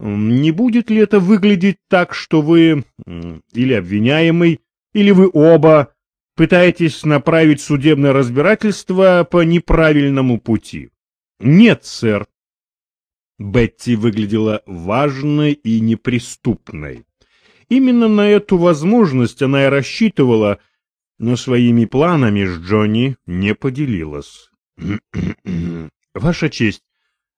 Не будет ли это выглядеть так, что вы или обвиняемый, или вы оба пытаетесь направить судебное разбирательство по неправильному пути? Нет, сэр. Бетти выглядела важной и неприступной. Именно на эту возможность она и рассчитывала, но своими планами с Джонни не поделилась. Ваша честь.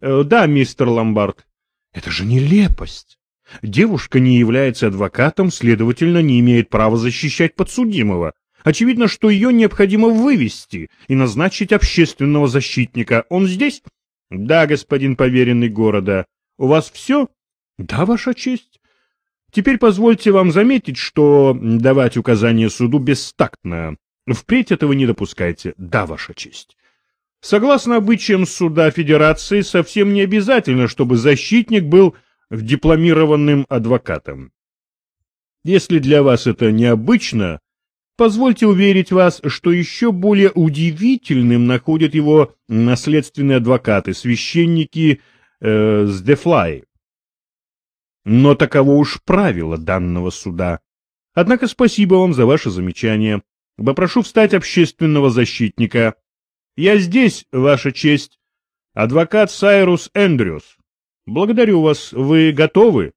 Э, да, мистер Ломбард. Это же нелепость. Девушка не является адвокатом, следовательно, не имеет права защищать подсудимого. Очевидно, что ее необходимо вывести и назначить общественного защитника. Он здесь? Да, господин поверенный города. У вас все? Да, ваша честь. Теперь позвольте вам заметить, что давать указания суду бестактно. Впредь этого не допускайте. Да, ваша честь. Согласно обычаям суда Федерации, совсем не обязательно, чтобы защитник был дипломированным адвокатом. Если для вас это необычно, позвольте уверить вас, что еще более удивительным находят его наследственные адвокаты, священники э, с Дефлай. Но таково уж правило данного суда. Однако спасибо вам за ваше замечание. Попрошу встать общественного защитника. Я здесь, Ваша честь. Адвокат Сайрус Эндрюс. Благодарю вас. Вы готовы?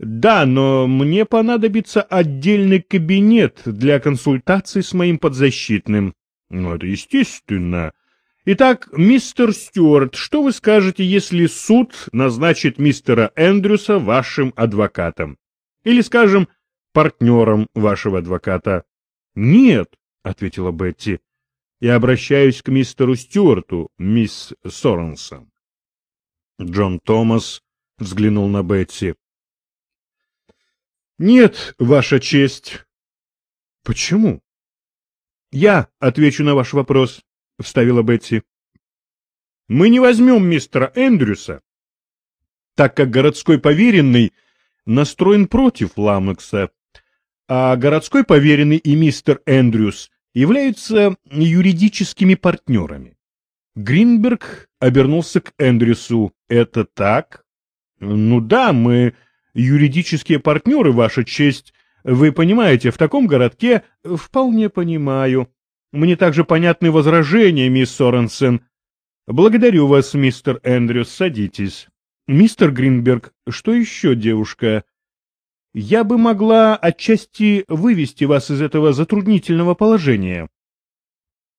Да, но мне понадобится отдельный кабинет для консультаций с моим подзащитным. Ну, это естественно. Итак, мистер Стюарт, что вы скажете, если суд назначит мистера Эндрюса вашим адвокатом? Или, скажем, партнером вашего адвоката? Нет, — ответила Бетти. Я обращаюсь к мистеру Стюарту, мисс Соренсон. Джон Томас взглянул на Бетси. Нет, ваша честь. Почему? Я отвечу на ваш вопрос, вставила Бетси. Мы не возьмем мистера Эндрюса, так как городской поверенный настроен против Ламекса, а городской поверенный и мистер Эндрюс являются юридическими партнерами. Гринберг обернулся к Эндрюсу. «Это так?» «Ну да, мы юридические партнеры, Ваша честь. Вы понимаете, в таком городке...» «Вполне понимаю. Мне также понятны возражения, мисс Соренсен. Благодарю вас, мистер Эндрюс, садитесь. Мистер Гринберг, что еще, девушка?» Я бы могла отчасти вывести вас из этого затруднительного положения.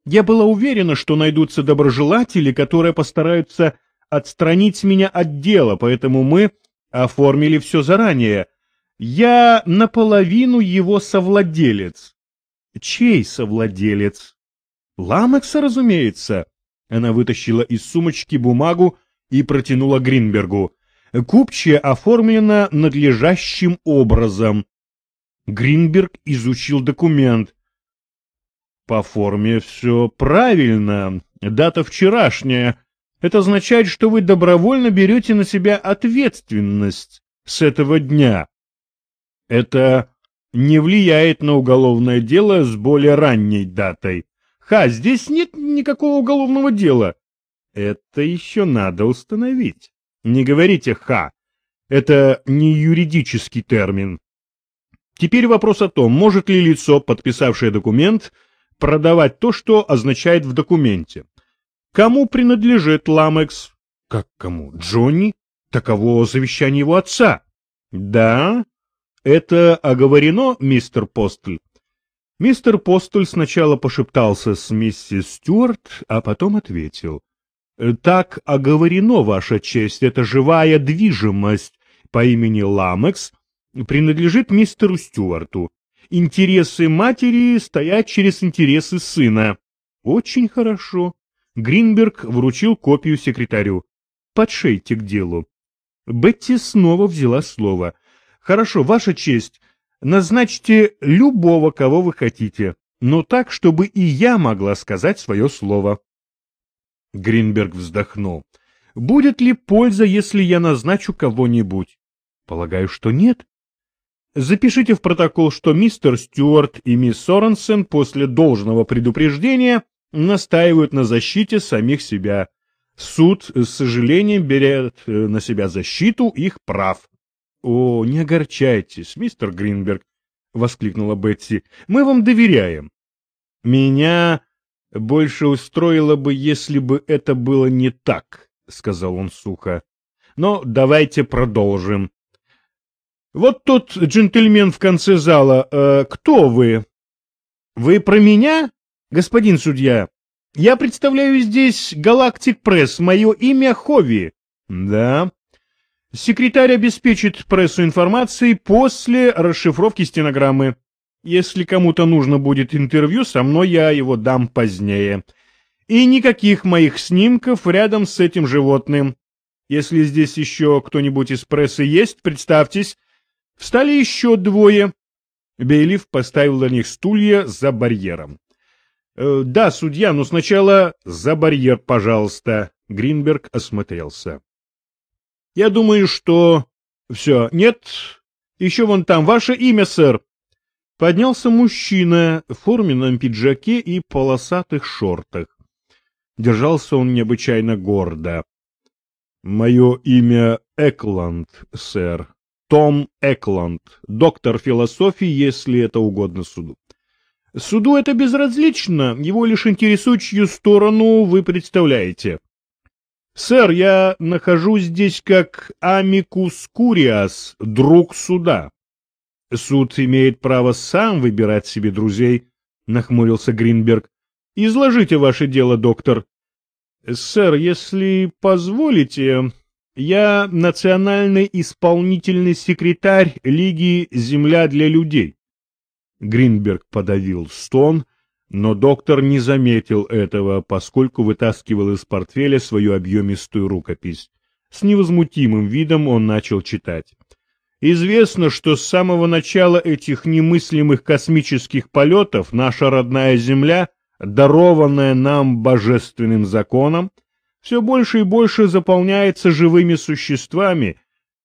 Я была уверена, что найдутся доброжелатели, которые постараются отстранить меня от дела, поэтому мы оформили все заранее. Я наполовину его совладелец. Чей совладелец? Ламекса, разумеется. Она вытащила из сумочки бумагу и протянула Гринбергу. Купчая оформлена надлежащим образом. Гринберг изучил документ. По форме все правильно. Дата вчерашняя. Это означает, что вы добровольно берете на себя ответственность с этого дня. Это не влияет на уголовное дело с более ранней датой. Ха, здесь нет никакого уголовного дела. Это еще надо установить. Не говорите «ха». Это не юридический термин. Теперь вопрос о том, может ли лицо, подписавшее документ, продавать то, что означает в документе. Кому принадлежит Ламекс? Как кому? Джонни? Таково завещание его отца. Да, это оговорено, мистер Постль. Мистер Постль сначала пошептался с миссис Стюарт, а потом ответил. Э, так оговорено, Ваша честь, это живая движимость по имени Ламекс принадлежит мистеру Стюарту. Интересы матери стоят через интересы сына. Очень хорошо. Гринберг вручил копию секретарю. Подшейте к делу. Бетти снова взяла слово. Хорошо, Ваша честь, назначьте любого, кого вы хотите, но так, чтобы и я могла сказать свое слово. Гринберг вздохнул. Будет ли польза, если я назначу кого-нибудь? Полагаю, что нет. Запишите в протокол, что мистер Стюарт и мисс Соренсен после должного предупреждения настаивают на защите самих себя. Суд с сожалением берет э, на себя защиту их прав. О, не огорчайтесь, мистер Гринберг, — воскликнула Бетси. — Мы вам доверяем. Меня больше устроило бы, если бы это было не так, — сказал он сухо. Но давайте продолжим. Вот тот джентльмен в конце зала. Э, кто вы? Вы про меня, господин судья? Я представляю здесь Галактик Пресс. Мое имя Хови. Да. Секретарь обеспечит прессу информацией после расшифровки стенограммы. Если кому-то нужно будет интервью со мной, я его дам позднее. И никаких моих снимков рядом с этим животным. Если здесь еще кто-нибудь из прессы есть, представьтесь. Встали еще двое. Бейлиф поставил для них стулья за барьером. «Э, «Да, судья, но сначала за барьер, пожалуйста». Гринберг осмотрелся. «Я думаю, что...» «Все, нет? Еще вон там. Ваше имя, сэр?» Поднялся мужчина в форменном пиджаке и полосатых шортах. Держался он необычайно гордо. «Мое имя Экланд, сэр. Том Экланд, доктор философии, если это угодно суду. Суду это безразлично, его лишь интересует, чью сторону вы представляете. Сэр, я нахожусь здесь как амикус куриас, друг суда. Суд имеет право сам выбирать себе друзей, нахмурился Гринберг. Изложите ваше дело, доктор. Сэр, если позволите, я национальный исполнительный секретарь Лиги «Земля для людей». Гринберг подавил стон, но доктор не заметил этого, поскольку вытаскивал из портфеля свою объемистую рукопись. С невозмутимым видом он начал читать. Известно, что с самого начала этих немыслимых космических полетов наша родная Земля, дарованная нам божественным законом, все больше и больше заполняется живыми существами,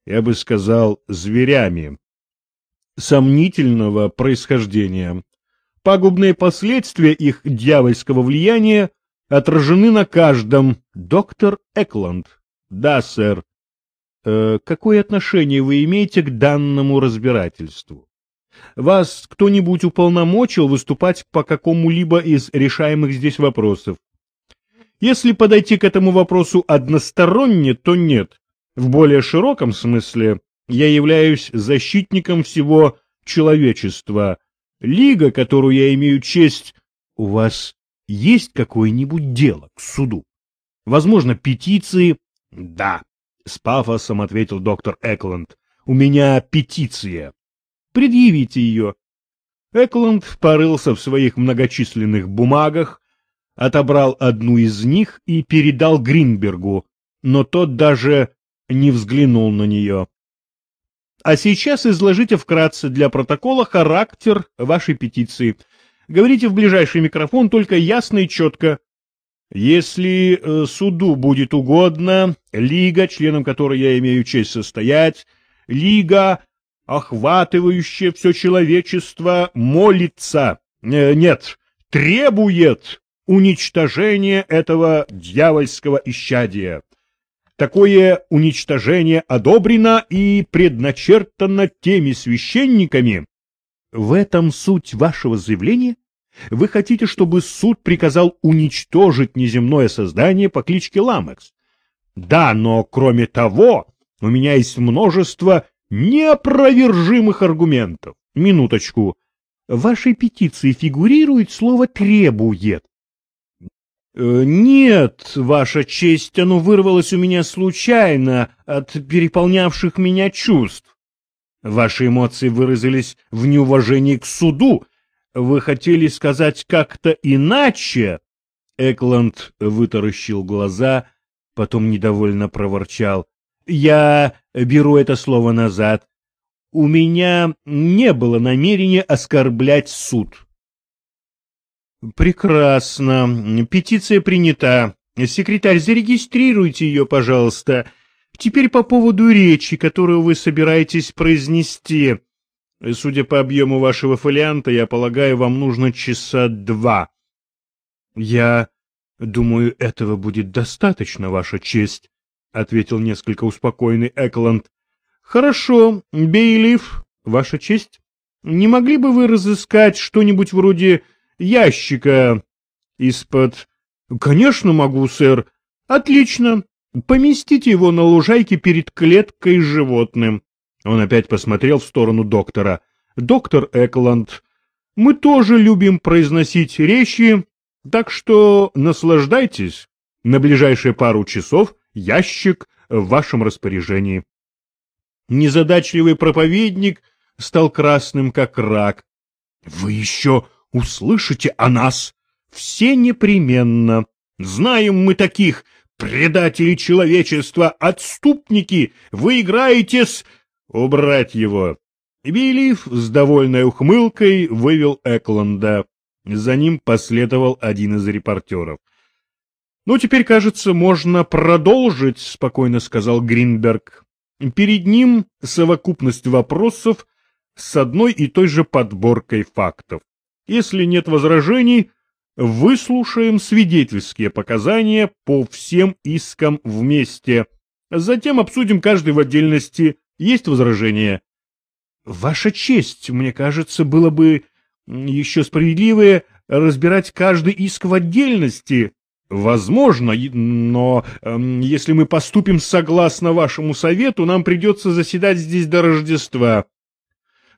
я бы сказал, зверями, сомнительного происхождения. Пагубные последствия их дьявольского влияния отражены на каждом. Доктор Экланд. Да, сэр. Э, какое отношение вы имеете к данному разбирательству? Вас кто-нибудь уполномочил выступать по какому-либо из решаемых здесь вопросов? Если подойти к этому вопросу односторонне, то нет. В более широком смысле я являюсь защитником всего человечества. Лига, которую я имею честь... У вас есть какое-нибудь дело к суду? Возможно, петиции? Да, с пафосом ответил доктор Экланд. У меня петиция. Предъявите ее. Экланд порылся в своих многочисленных бумагах, отобрал одну из них и передал Гринбергу, но тот даже не взглянул на нее. А сейчас изложите вкратце для протокола характер вашей петиции. Говорите в ближайший микрофон только ясно и четко. Если э, суду будет угодно, лига, членом которой я имею честь состоять, лига, охватывающая все человечество, молится, э, нет, требует уничтожение этого дьявольского исчадия. Такое уничтожение одобрено и предначертано теми священниками. В этом суть вашего заявления? Вы хотите, чтобы суд приказал уничтожить неземное создание по кличке Ламекс? Да, но кроме того, у меня есть множество неопровержимых аргументов. Минуточку. В вашей петиции фигурирует слово «требует». Э, «Нет, Ваша честь, оно вырвалось у меня случайно от переполнявших меня чувств. Ваши эмоции выразились в неуважении к суду. Вы хотели сказать как-то иначе?» Экланд вытаращил глаза, потом недовольно проворчал. «Я беру это слово назад. У меня не было намерения оскорблять суд». Прекрасно. Петиция принята. Секретарь, зарегистрируйте ее, пожалуйста. Теперь по поводу речи, которую вы собираетесь произнести. Судя по объему вашего фолианта, я полагаю, вам нужно часа два. Я думаю, этого будет достаточно, ваша честь, — ответил несколько успокоенный Экланд. Хорошо, Бейлиф, ваша честь. Не могли бы вы разыскать что-нибудь вроде ящика из-под... Конечно, могу, сэр. Отлично. Поместите его на лужайке перед клеткой животным. Он опять посмотрел в сторону доктора. Доктор Экланд, мы тоже любим произносить речи, так что наслаждайтесь. На ближайшие пару часов ящик в вашем распоряжении. Незадачливый проповедник стал красным, как рак. — Вы еще услышите о нас? Все непременно. Знаем мы таких, предатели человечества, отступники. Вы играете с... Убрать его. Вилив с довольной ухмылкой вывел Экланда. За ним последовал один из репортеров. «Ну, теперь, кажется, можно продолжить», — спокойно сказал Гринберг. Перед ним совокупность вопросов с одной и той же подборкой фактов. Если нет возражений, выслушаем свидетельские показания по всем искам вместе. Затем обсудим каждый в отдельности. Есть возражения? Ваша честь, мне кажется, было бы еще справедливее разбирать каждый иск в отдельности. Возможно, но э, если мы поступим согласно вашему совету, нам придется заседать здесь до Рождества.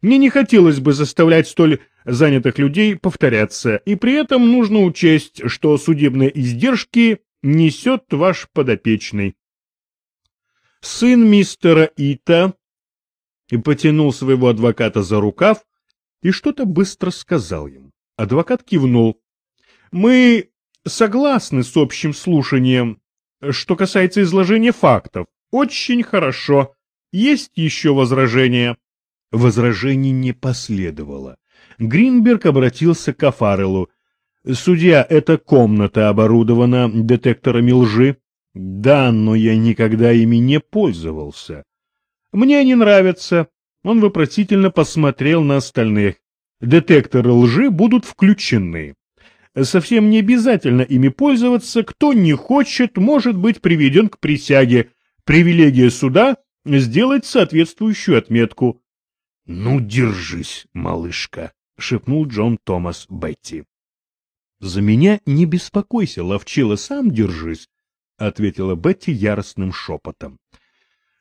Мне не хотелось бы заставлять столь занятых людей повторяться, и при этом нужно учесть, что судебные издержки несет ваш подопечный. Сын мистера Ита и потянул своего адвоката за рукав и что-то быстро сказал ему. Адвокат кивнул. «Мы согласны с общим слушанием. Что касается изложения фактов, очень хорошо. Есть еще возражения?» Возражений не последовало. Гринберг обратился к Афарелу. «Судья, эта комната оборудована детекторами лжи?» «Да, но я никогда ими не пользовался». «Мне они нравятся». Он вопросительно посмотрел на остальных. «Детекторы лжи будут включены. Совсем не обязательно ими пользоваться. Кто не хочет, может быть приведен к присяге. Привилегия суда — сделать соответствующую отметку. — Ну, держись, малышка, — шепнул Джон Томас Бетти. — За меня не беспокойся, ловчила, сам держись, — ответила Бетти яростным шепотом.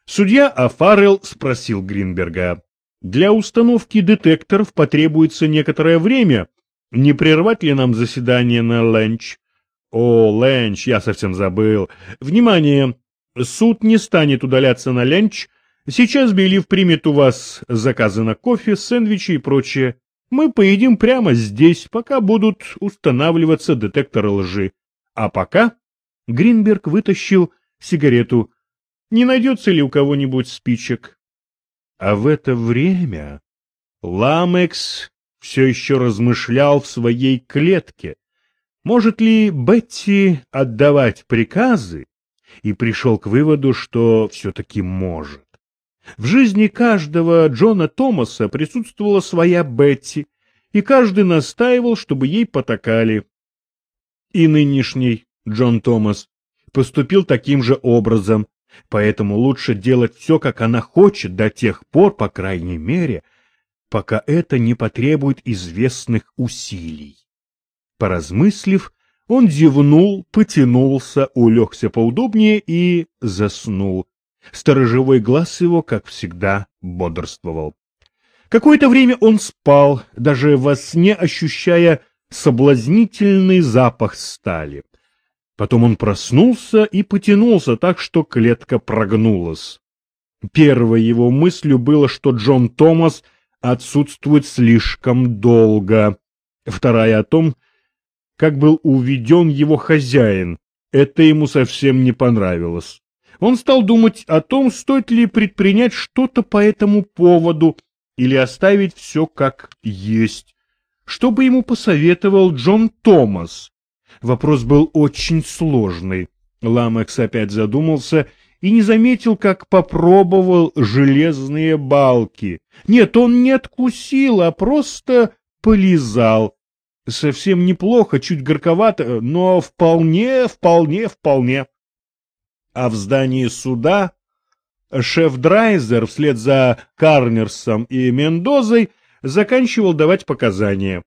Судья Афарел спросил Гринберга. — Для установки детекторов потребуется некоторое время. Не прервать ли нам заседание на ленч? — О, ленч, я совсем забыл. Внимание! Суд не станет удаляться на ленч, — Сейчас Белив примет у вас заказы на кофе, сэндвичи и прочее. Мы поедим прямо здесь, пока будут устанавливаться детекторы лжи. А пока... Гринберг вытащил сигарету. Не найдется ли у кого-нибудь спичек? А в это время Ламекс все еще размышлял в своей клетке. Может ли Бетти отдавать приказы? И пришел к выводу, что все-таки может. В жизни каждого Джона Томаса присутствовала своя Бетти, и каждый настаивал, чтобы ей потакали. И нынешний Джон Томас поступил таким же образом, поэтому лучше делать все, как она хочет, до тех пор, по крайней мере, пока это не потребует известных усилий. Поразмыслив, он зевнул, потянулся, улегся поудобнее и заснул. Сторожевой глаз его, как всегда, бодрствовал. Какое-то время он спал, даже во сне ощущая соблазнительный запах стали. Потом он проснулся и потянулся так, что клетка прогнулась. Первой его мыслью было, что Джон Томас отсутствует слишком долго. Вторая о том, как был уведен его хозяин. Это ему совсем не понравилось. Он стал думать о том, стоит ли предпринять что-то по этому поводу или оставить все как есть. Что бы ему посоветовал Джон Томас? Вопрос был очень сложный. Ламекс опять задумался и не заметил, как попробовал железные балки. Нет, он не откусил, а просто полизал. Совсем неплохо, чуть горьковато, но вполне, вполне, вполне а в здании суда Шеф Драйзер вслед за Карнерсом и Мендозой заканчивал давать показания.